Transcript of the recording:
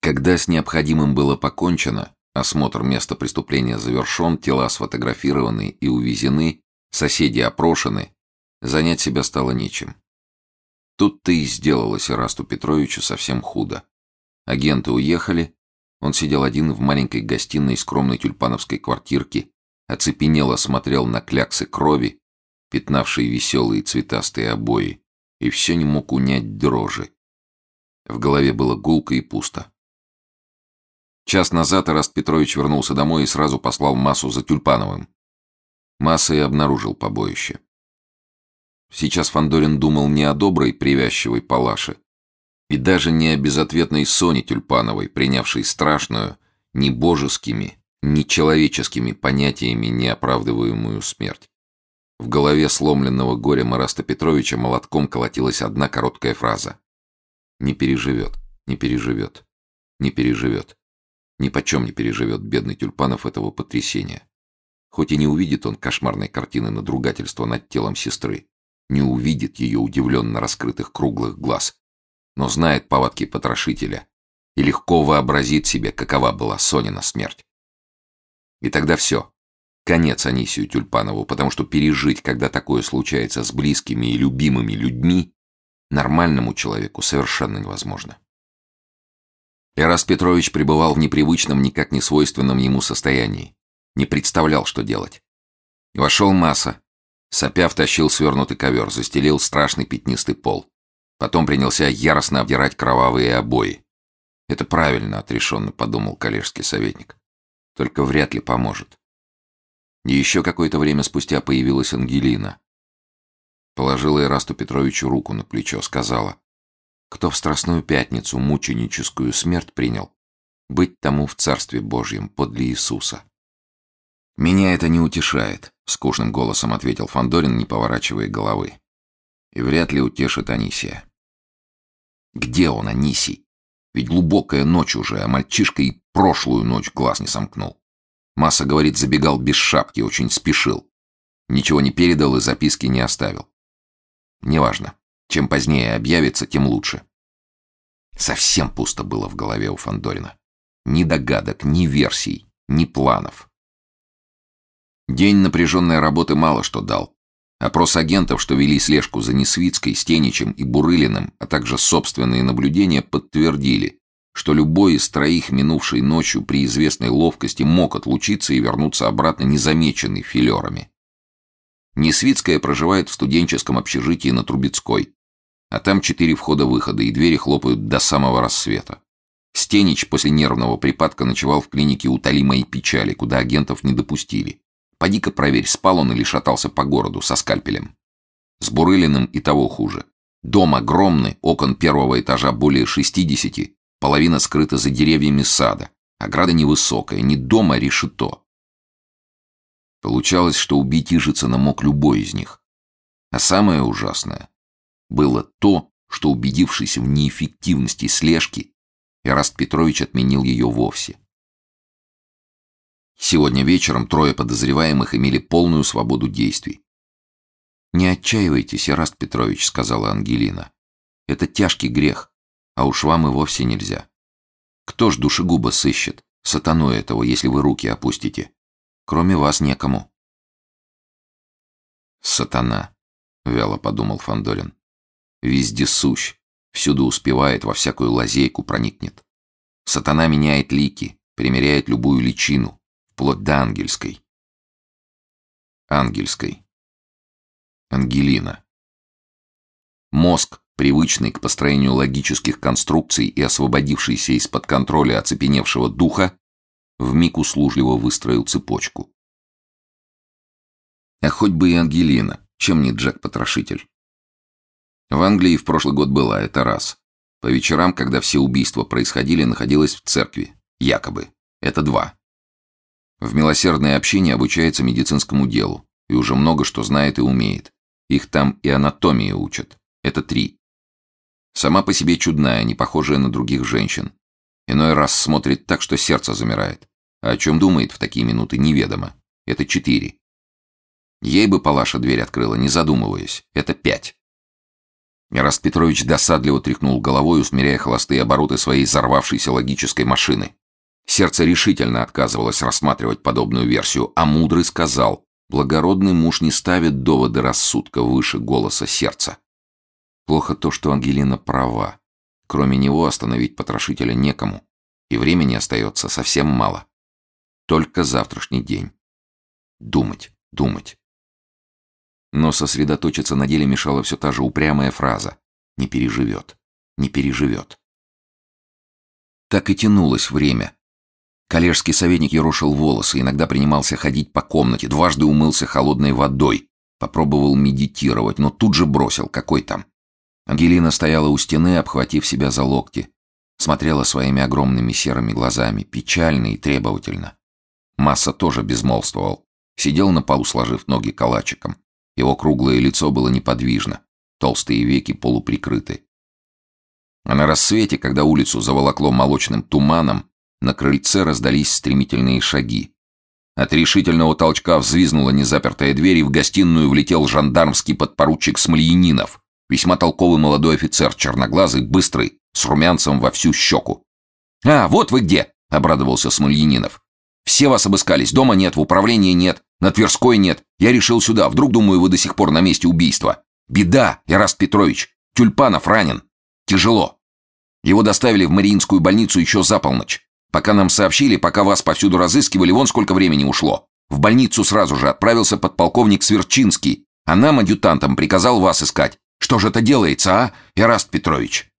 Когда с необходимым было покончено, осмотр места преступления завершен, тела сфотографированы и увезены, соседи опрошены, занять себя стало нечем. Тут-то и сделалось Ирасту Петровичу совсем худо. Агенты уехали, он сидел один в маленькой гостиной скромной тюльпановской квартирки, оцепенело смотрел на кляксы крови, пятнавшие веселые цветастые обои, и все не мог унять дрожи. В голове было гулко и пусто. Час назад Ираст Петрович вернулся домой и сразу послал Массу за Тюльпановым. Масса и обнаружил побоище. Сейчас Фандорин думал не о доброй привязчивой Палаше, и даже не о безответной Соне Тюльпановой, принявшей страшную, ни божескими, ни человеческими понятиями неоправдываемую смерть. В голове сломленного горя Мараста Петровича молотком колотилась одна короткая фраза. «Не переживет, не переживет, не переживет. Ни почем не переживет бедный Тюльпанов этого потрясения. Хоть и не увидит он кошмарной картины надругательства над телом сестры, не увидит ее удивленно раскрытых круглых глаз, но знает повадки потрошителя и легко вообразит себе, какова была Сонина смерть. И тогда все. Конец Анисию Тюльпанову, потому что пережить, когда такое случается с близкими и любимыми людьми, нормальному человеку совершенно невозможно. Эрас Петрович пребывал в непривычном, никак не свойственном ему состоянии. Не представлял, что делать. Вошел Масса. Сопя втащил свернутый ковер, застелил страшный пятнистый пол. Потом принялся яростно обдирать кровавые обои. «Это правильно», — отрешенно подумал коллежский советник. «Только вряд ли поможет». И еще какое-то время спустя появилась Ангелина. Положила Ирасту Петровичу руку на плечо, сказала, «Кто в Страстную Пятницу мученическую смерть принял, быть тому в Царстве Божьем подле Иисуса». «Меня это не утешает», — скучным голосом ответил Фандорин, не поворачивая головы. «И вряд ли утешит Анисия». Где он, Анисий? Ведь глубокая ночь уже, а мальчишка и прошлую ночь глаз не сомкнул. Масса, говорит, забегал без шапки, очень спешил. Ничего не передал и записки не оставил. Неважно. Чем позднее объявится, тем лучше. Совсем пусто было в голове у Фандорина. Ни догадок, ни версий, ни планов. День напряженной работы мало что дал. Опрос агентов, что вели слежку за Несвицкой, Стеничем и Бурылиным, а также собственные наблюдения подтвердили, что любой из троих минувшей ночью при известной ловкости мог отлучиться и вернуться обратно незамеченный филерами. Несвицкая проживает в студенческом общежитии на Трубецкой, а там четыре входа-выхода и двери хлопают до самого рассвета. Стенич после нервного припадка ночевал в клинике утолимой печали, куда агентов не допустили. Поди-ка проверь, спал он или шатался по городу со скальпелем. С Бурылиным и того хуже. Дом огромный, окон первого этажа более 60, половина скрыта за деревьями сада. Ограда невысокая, не дома, решето. Получалось, что убить Ижицына мог любой из них. А самое ужасное было то, что, убедившись в неэффективности слежки, Эраст Петрович отменил ее вовсе. Сегодня вечером трое подозреваемых имели полную свободу действий. «Не отчаивайтесь, Ираст Петрович», — сказала Ангелина. «Это тяжкий грех, а уж вам и вовсе нельзя. Кто ж душегуба сыщет, сатану этого, если вы руки опустите? Кроме вас некому». «Сатана», — вяло подумал Фандорин. «Везде сущ, всюду успевает, во всякую лазейку проникнет. Сатана меняет лики, примеряет любую личину, вплоть до ангельской. Ангельской. Ангелина. Мозг, привычный к построению логических конструкций и освободившийся из-под контроля оцепеневшего духа, вмиг услужливо выстроил цепочку. А хоть бы и Ангелина, чем не Джек-потрошитель. В Англии в прошлый год была, это раз. По вечерам, когда все убийства происходили, находилась в церкви. Якобы. Это два. В милосердное общение обучается медицинскому делу, и уже много что знает и умеет. Их там и анатомии учат. Это три. Сама по себе чудная, не похожая на других женщин. Иной раз смотрит так, что сердце замирает. А о чем думает в такие минуты, неведомо. Это четыре. Ей бы Палаша дверь открыла, не задумываясь. Это пять. Эраст Петрович досадливо тряхнул головой, усмиряя холостые обороты своей взорвавшейся логической машины. Сердце решительно отказывалось рассматривать подобную версию, а мудрый сказал, благородный муж не ставит доводы рассудка выше голоса сердца. Плохо то, что Ангелина права. Кроме него остановить потрошителя некому, и времени остается совсем мало. Только завтрашний день. Думать, думать. Но сосредоточиться на деле мешала все та же упрямая фраза «не переживет, не переживет». Так и тянулось время. Коллежский советник ерошил волосы, иногда принимался ходить по комнате, дважды умылся холодной водой, попробовал медитировать, но тут же бросил, какой там. Ангелина стояла у стены, обхватив себя за локти, смотрела своими огромными серыми глазами, печально и требовательно. Масса тоже безмолвствовал, сидел на полу, сложив ноги калачиком. Его круглое лицо было неподвижно, толстые веки полуприкрыты. А на рассвете, когда улицу заволокло молочным туманом, на крыльце раздались стремительные шаги. От решительного толчка взвизнула незапертая дверь, и в гостиную влетел жандармский подпоручик Смольянинов, весьма толковый молодой офицер, черноглазый, быстрый, с румянцем во всю щеку. «А, вот вы где!» — обрадовался Смольянинов. «Все вас обыскались, дома нет, в управлении нет, на Тверской нет. Я решил сюда, вдруг, думаю, вы до сих пор на месте убийства. Беда, Ираст Петрович. Тюльпанов ранен. Тяжело. Его доставили в Мариинскую больницу еще за полночь. Пока нам сообщили, пока вас повсюду разыскивали, вон сколько времени ушло. В больницу сразу же отправился подполковник Сверчинский, а нам, адъютантам, приказал вас искать. Что же это делается, а, Ираст Петрович?»